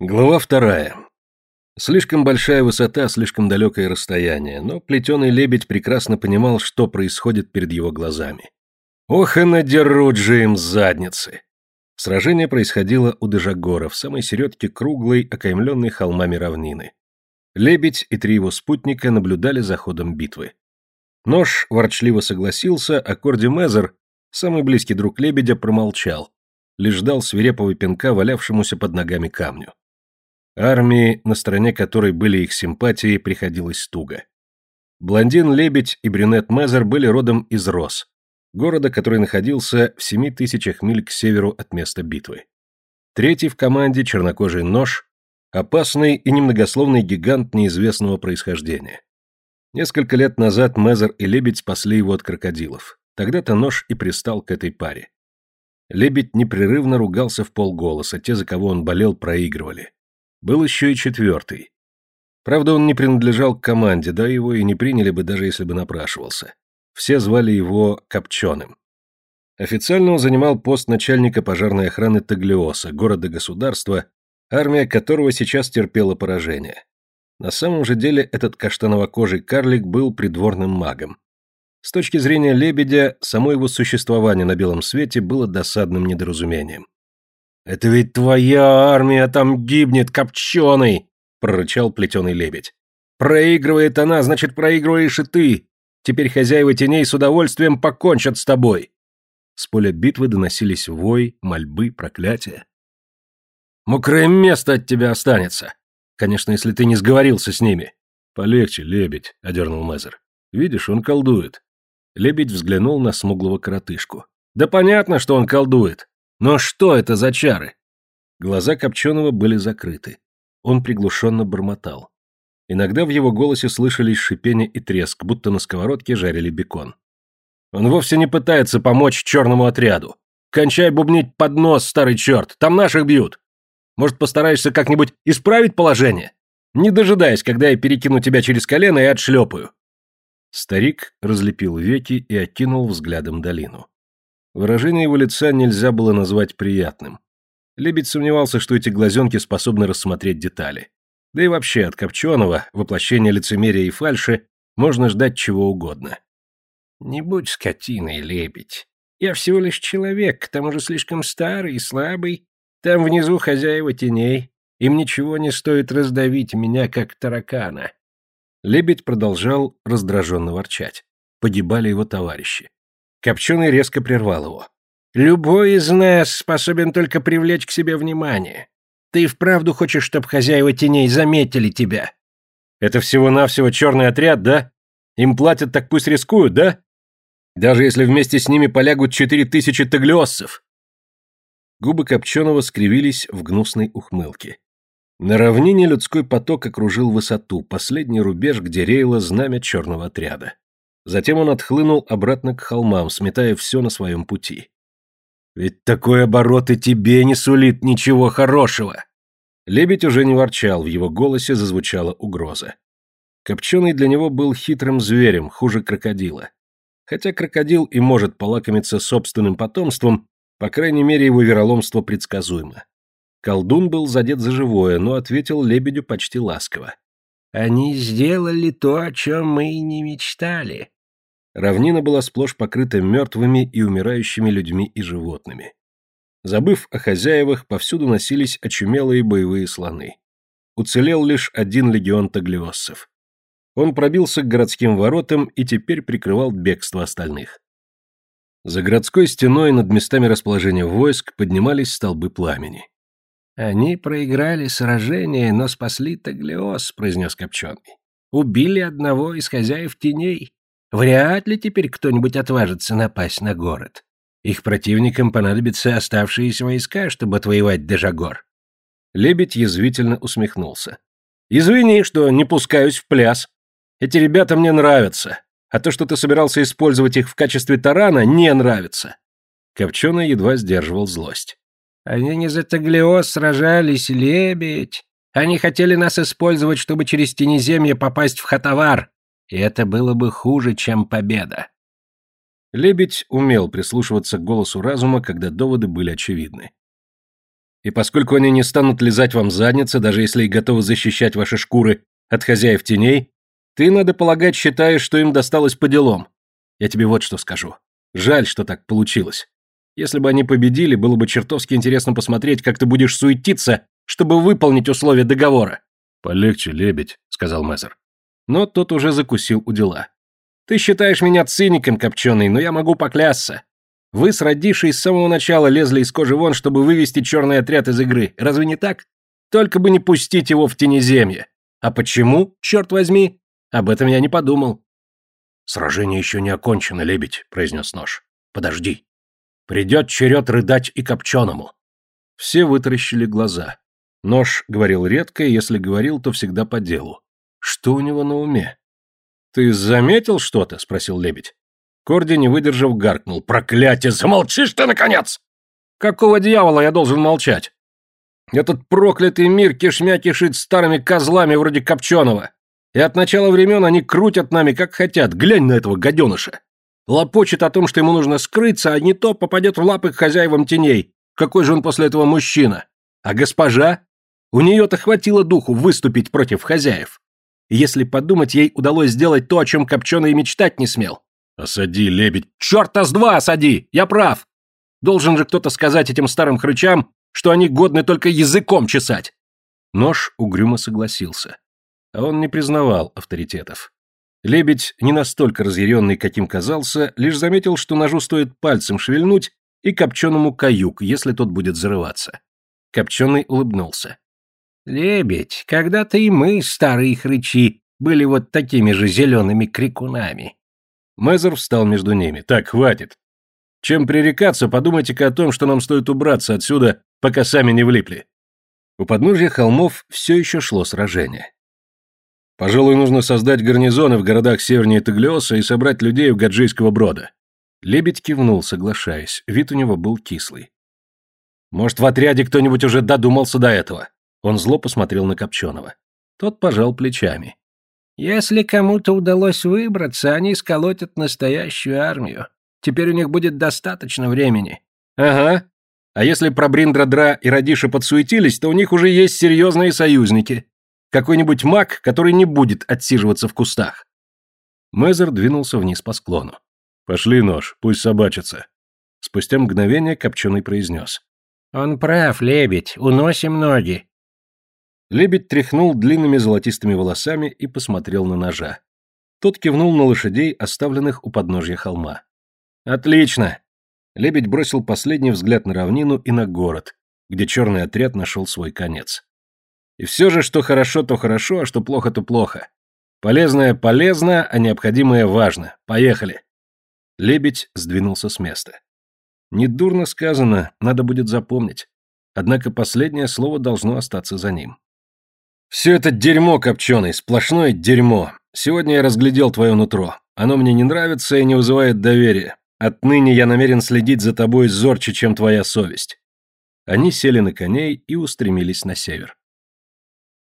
Глава вторая. Слишком большая высота, слишком далекое расстояние, но плетеный лебедь прекрасно понимал, что происходит перед его глазами. Ох и надерут же им задницы! Сражение происходило у Дежагора, в самой середке круглой, окаймленной холмами равнины. Лебедь и три его спутника наблюдали за ходом битвы. Нож ворчливо согласился, а Корди Мезер, самый близкий друг лебедя, промолчал, лишь дал свирепого пинка валявшемуся под ногами камню. Армии, на стороне которой были их симпатии, приходилось туго. Блондин-лебедь и брюнет Мезер были родом из Рос, города, который находился в семи тысячах миль к северу от места битвы. Третий в команде чернокожий нож, опасный и немногословный гигант неизвестного происхождения. Несколько лет назад Мезер и Лебедь спасли его от крокодилов. Тогда-то нож и пристал к этой паре. Лебедь непрерывно ругался в полголоса, те, за кого он болел, проигрывали. Был еще и четвертый. Правда, он не принадлежал к команде, да его и не приняли бы, даже если бы напрашивался. Все звали его Копченым. Официально он занимал пост начальника пожарной охраны Таглиоса, города-государства, армия которого сейчас терпела поражение. На самом же деле этот каштановокожий карлик был придворным магом. С точки зрения лебедя, само его существование на белом свете было досадным недоразумением. «Это ведь твоя армия там гибнет, копченый!» — прорычал плетеный лебедь. «Проигрывает она, значит, проигрываешь и ты! Теперь хозяева теней с удовольствием покончат с тобой!» С поля битвы доносились вой, мольбы, проклятия. «Мокрое место от тебя останется! Конечно, если ты не сговорился с ними!» «Полегче, лебедь», — одернул Мезер. «Видишь, он колдует». Лебедь взглянул на смуглого коротышку. «Да понятно, что он колдует. Но что это за чары? Глаза Копченого были закрыты. Он приглушенно бормотал. Иногда в его голосе слышались шипение и треск, будто на сковородке жарили бекон. Он вовсе не пытается помочь черному отряду. Кончай бубнить под нос, старый черт, там наших бьют. Может, постараешься как-нибудь исправить положение? Не дожидаясь, когда я перекину тебя через колено и отшлепаю. Старик разлепил веки и окинул взглядом долину. Выражение его лица нельзя было назвать приятным. Лебедь сомневался, что эти глазенки способны рассмотреть детали. Да и вообще от Копченого, воплощения лицемерия и фальши, можно ждать чего угодно. «Не будь скотиной, лебедь. Я всего лишь человек, к тому же слишком старый и слабый. Там внизу хозяева теней. Им ничего не стоит раздавить меня, как таракана». Лебедь продолжал раздраженно ворчать. Погибали его товарищи. Копченый резко прервал его. «Любой из нас способен только привлечь к себе внимание. Ты вправду хочешь, чтобы хозяева теней заметили тебя?» «Это всего-навсего черный отряд, да? Им платят, так пусть рискуют, да? Даже если вместе с ними полягут четыре тысячи таглиоссов!» Губы Копченого скривились в гнусной ухмылке. На равнине людской поток окружил высоту, последний рубеж, где реяло знамя черного отряда. Затем он отхлынул обратно к холмам, сметая все на своем пути. «Ведь такой оборот и тебе не сулит ничего хорошего!» Лебедь уже не ворчал, в его голосе зазвучала угроза. Копченый для него был хитрым зверем, хуже крокодила. Хотя крокодил и может полакомиться собственным потомством, по крайней мере его вероломство предсказуемо. Колдун был задет за живое, но ответил лебедю почти ласково. «Они сделали то, о чем мы и не мечтали. Равнина была сплошь покрыта мертвыми и умирающими людьми и животными. Забыв о хозяевах, повсюду носились очумелые боевые слоны. Уцелел лишь один легион таглиоссов. Он пробился к городским воротам и теперь прикрывал бегство остальных. За городской стеной над местами расположения войск поднимались столбы пламени. «Они проиграли сражение, но спасли Таглиос», — произнес Копченый. «Убили одного из хозяев теней. Вряд ли теперь кто-нибудь отважится напасть на город. Их противникам понадобятся оставшиеся войска, чтобы отвоевать Дежагор. Лебедь язвительно усмехнулся. «Извини, что не пускаюсь в пляс. Эти ребята мне нравятся, а то, что ты собирался использовать их в качестве тарана, не нравится». Копченый едва сдерживал злость. «Они не за Таглиос сражались, лебедь. Они хотели нас использовать, чтобы через Тенеземье попасть в Хатавар. И это было бы хуже, чем победа. Лебедь умел прислушиваться к голосу разума, когда доводы были очевидны. И поскольку они не станут лизать вам задницы, даже если и готовы защищать ваши шкуры от хозяев теней, ты, надо полагать, считаешь, что им досталось по делам. Я тебе вот что скажу. Жаль, что так получилось. Если бы они победили, было бы чертовски интересно посмотреть, как ты будешь суетиться, чтобы выполнить условия договора. Полегче, лебедь, сказал Мезер. Но тот уже закусил у дела. Ты считаешь меня циником, копченый, но я могу поклясться. Вы с Радишей с самого начала лезли из кожи вон, чтобы вывести черный отряд из игры. Разве не так? Только бы не пустить его в тенеземье. А почему, черт возьми? Об этом я не подумал. Сражение еще не окончено, лебедь, произнес нож. Подожди. Придет черед рыдать и копченому. Все вытаращили глаза. Нож говорил редко, и если говорил, то всегда по делу. Что у него на уме? «Ты заметил что-то?» — спросил лебедь. Корди, не выдержав, гаркнул. «Проклятие! Замолчишь ты, наконец!» «Какого дьявола я должен молчать? Этот проклятый мир кишмя кишит старыми козлами вроде Копченого. И от начала времен они крутят нами, как хотят. Глянь на этого гаденыша. Лопочет о том, что ему нужно скрыться, а не то попадет в лапы к хозяевам теней. Какой же он после этого мужчина? А госпожа? У нее-то хватило духу выступить против хозяев. И если подумать, ей удалось сделать то, о чем Копченый мечтать не смел. «Осади, лебедь!» «Черта с два осади! Я прав! Должен же кто-то сказать этим старым хрычам, что они годны только языком чесать!» Нож угрюмо согласился. А он не признавал авторитетов. Лебедь, не настолько разъяренный, каким казался, лишь заметил, что ножу стоит пальцем шевельнуть и копченому каюк, если тот будет зарываться. Копченый улыбнулся. «Лебедь, когда-то и мы, старые хрычи, были вот такими же зелеными крикунами. Мезер встал между ними. «Так, хватит. Чем пререкаться, подумайте-ка о том, что нам стоит убраться отсюда, пока сами не влипли». У подножья холмов все еще шло сражение. «Пожалуй, нужно создать гарнизоны в городах севернее Таглиоса и собрать людей у Гаджийского брода». Лебедь кивнул, соглашаясь. Вид у него был кислый. «Может, в отряде кто-нибудь уже додумался до этого?» Он зло посмотрел на Копченого. Тот пожал плечами. Если кому-то удалось выбраться, они сколотят настоящую армию. Теперь у них будет достаточно времени. Ага. А если про Бриндрадра и Радиша подсуетились, то у них уже есть серьезные союзники. Какой-нибудь маг, который не будет отсиживаться в кустах. Мезер двинулся вниз по склону. «Пошли, нож, пусть собачится». Спустя мгновение Копченый произнес. «Он прав, лебедь, уносим ноги. Лебедь тряхнул длинными золотистыми волосами и посмотрел на ножа. Тот кивнул на лошадей, оставленных у подножья холма. «Отлично!» Лебедь бросил последний взгляд на равнину и на город, где черный отряд нашел свой конец. И все же, что хорошо, то хорошо, а что плохо, то плохо. Полезное полезно, а необходимое важно. Поехали. Лебедь сдвинулся с места. Недурно сказано, надо будет запомнить. Однако последнее слово должно остаться за ним. «Все это дерьмо, копченый, сплошное дерьмо. Сегодня я разглядел твое нутро. Оно мне не нравится и не вызывает доверия. Отныне я намерен следить за тобой зорче, чем твоя совесть». Они сели на коней и устремились на север.